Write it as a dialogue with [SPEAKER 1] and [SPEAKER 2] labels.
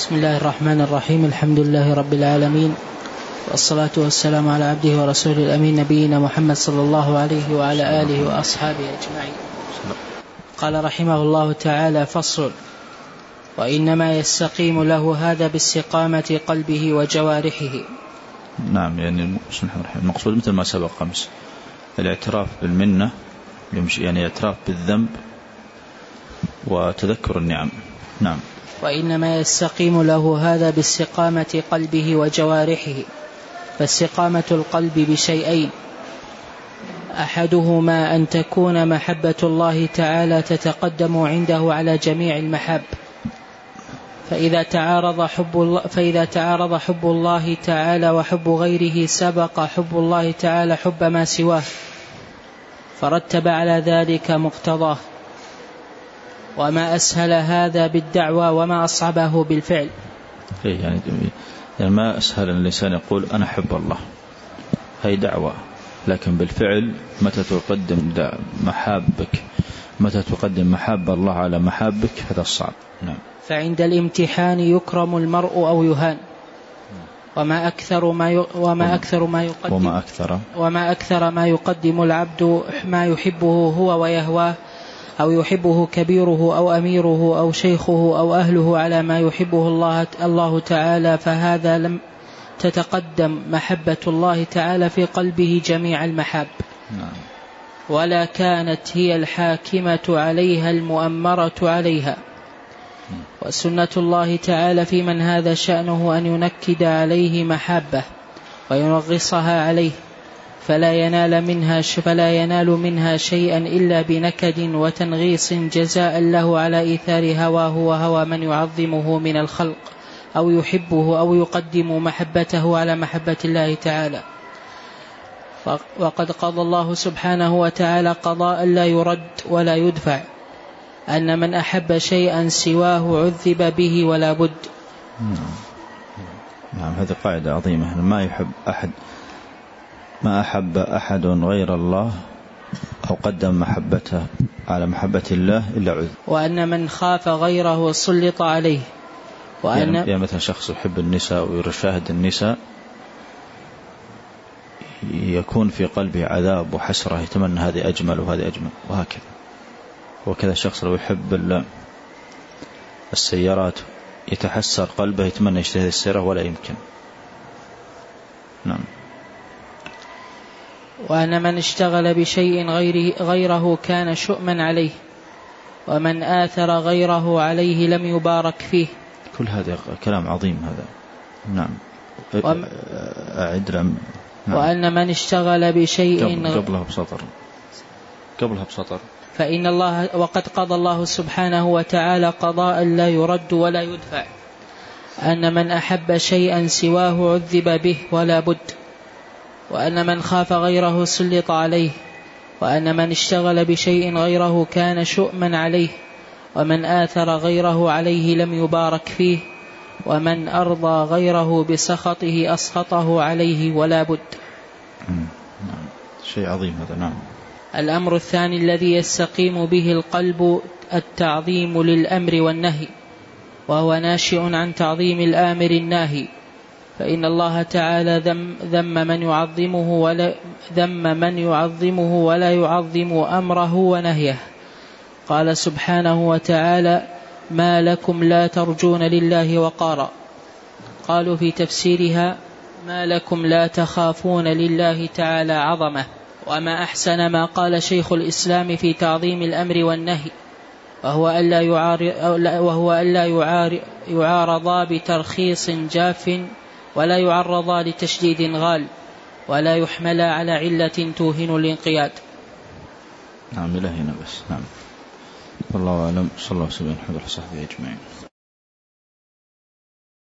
[SPEAKER 1] بسم الله الرحمن الرحيم. الحمد لله رب العالمين. والصلاة والسلام على عبده ورسوله الأمين نبينا محمد صلى الله عليه وعلى آله وأصحابه أجمعين. قال رحمه الله تعالى فصل. وإنما يستقيم له هذا باستقامة قلبه وجوارحه.
[SPEAKER 2] نعم يعني بسم الله الرحمن المقصود مثل ما سبق أمس الاعتراف بالمنة يعني اعتراف بالذنب وتذكر النعم. نعم.
[SPEAKER 1] وإنما يستقيم له هذا باستقامة قلبه وجوارحه. فاستقامة القلب بشيئين. أحدهما أن تكون محبة الله تعالى تتقدم عنده على جميع المحب فإذا تعارض حب الله فإذا تعارض حب الله تعالى وحب غيره سبق حب الله تعالى حب ما سواه. فرتب على ذلك مقتضاه. وما أسهل هذا بالدعوى وما أصعبه بالفعل.
[SPEAKER 2] إيه يعني, يعني ما أسهل الإنسان يقول أنا أحب الله. هي دعوة. لكن بالفعل متى تقدم محابك؟ متى تقدم محاب الله على محابك؟ هذا الصعب. نعم.
[SPEAKER 1] فعند الامتحان يكرم المرء أو يهان. وما أكثر ما. وما أكثر ما يقدم
[SPEAKER 2] وما أكثر.
[SPEAKER 1] وما أكثر ما يقدم العبد ما يحبه هو ويهواه. أو يحبه كبيره أو أميره أو شيخه أو أهله على ما يحبه الله الله تعالى فهذا لم تتقدم محبة الله تعالى في قلبه جميع المحاب. نعم. ولا كانت هي الحاكمة عليها المؤمرة عليها. وسنة الله تعالى في من هذا شأنه أن ينكد عليه محبة وينغصها عليه. فلا ينال منها فلا ينال منها شيئا إلا بنكد وتنغيص جزاء له على إيثار هواه وهوى من يعظمه من الخلق أو يحبه أو يقدم محبته على محبة الله تعالى. وقد قضى الله سبحانه وتعالى قضاء لا يرد ولا يدفع. أن من أحب شيئا سواه عذب به ولا بد.
[SPEAKER 2] نعم هذه قاعدة عظيمة. ما يحب أحد ما أحب أحد غير الله أو قدم محبته على محبة الله إلا عذب
[SPEAKER 1] وأن من خاف غيره سلط عليه.
[SPEAKER 2] وأن يعني, يعني مثلا شخص يحب النساء ويشاهد النساء يكون في قلبه عذاب وحسرة يتمنى هذه أجمل وهذه أجمل وهكذا. وكذا الشخص لو يحب السيارات يتحسر قلبه يتمنى يشتري هذه السيارة ولا يمكن. نعم.
[SPEAKER 1] وأن من اشتغل بشيء غيره, غيره كان شؤما عليه ومن آثر غيره عليه لم يبارك فيه.
[SPEAKER 2] كل هذا كلام عظيم هذا. نعم. وم... أعد لم
[SPEAKER 1] نعم. وأن من اشتغل بشيء
[SPEAKER 2] قبل قبلها بسطر. قبلها بسطر.
[SPEAKER 1] فإن الله وقد قضى الله سبحانه وتعالى قضاء لا يرد ولا يدفع. أن من أحب شيئا سواه عذب به ولا بد. وأن من خاف غيره سلط عليه وأن من اشتغل بشيء غيره كان شؤما عليه ومن آثر غيره عليه لم يبارك فيه ومن أرضى غيره بسخطه أسخطه عليه ولا بد.
[SPEAKER 2] نعم. شيء عظيم هذا نعم.
[SPEAKER 1] الأمر الثاني الذي يستقيم به القلب التعظيم للأمر والنهي وهو ناشئ عن تعظيم الآمر الناهي. فإن الله تعالى ذم, ذم من يعظمه ولا ذم من يعظمه ولا يعظم أمره ونهيه. قال سبحانه وتعالى ما لكم لا ترجون لله وقارا. قالوا في تفسيرها ما لكم لا تخافون لله تعالى عظمه وما أحسن ما قال شيخ الإسلام في تعظيم الأمر والنهي وهو ألا يعارض وهو ألا يعارض يعارضا بترخيص جاف ولا يعرضا لتشديد غال ولا يحملا على علة توهن الانقياد.
[SPEAKER 2] نعم إلى هنا بس. نعم. والله أعلم. صلى الله وسلم على صحبه أجمعين.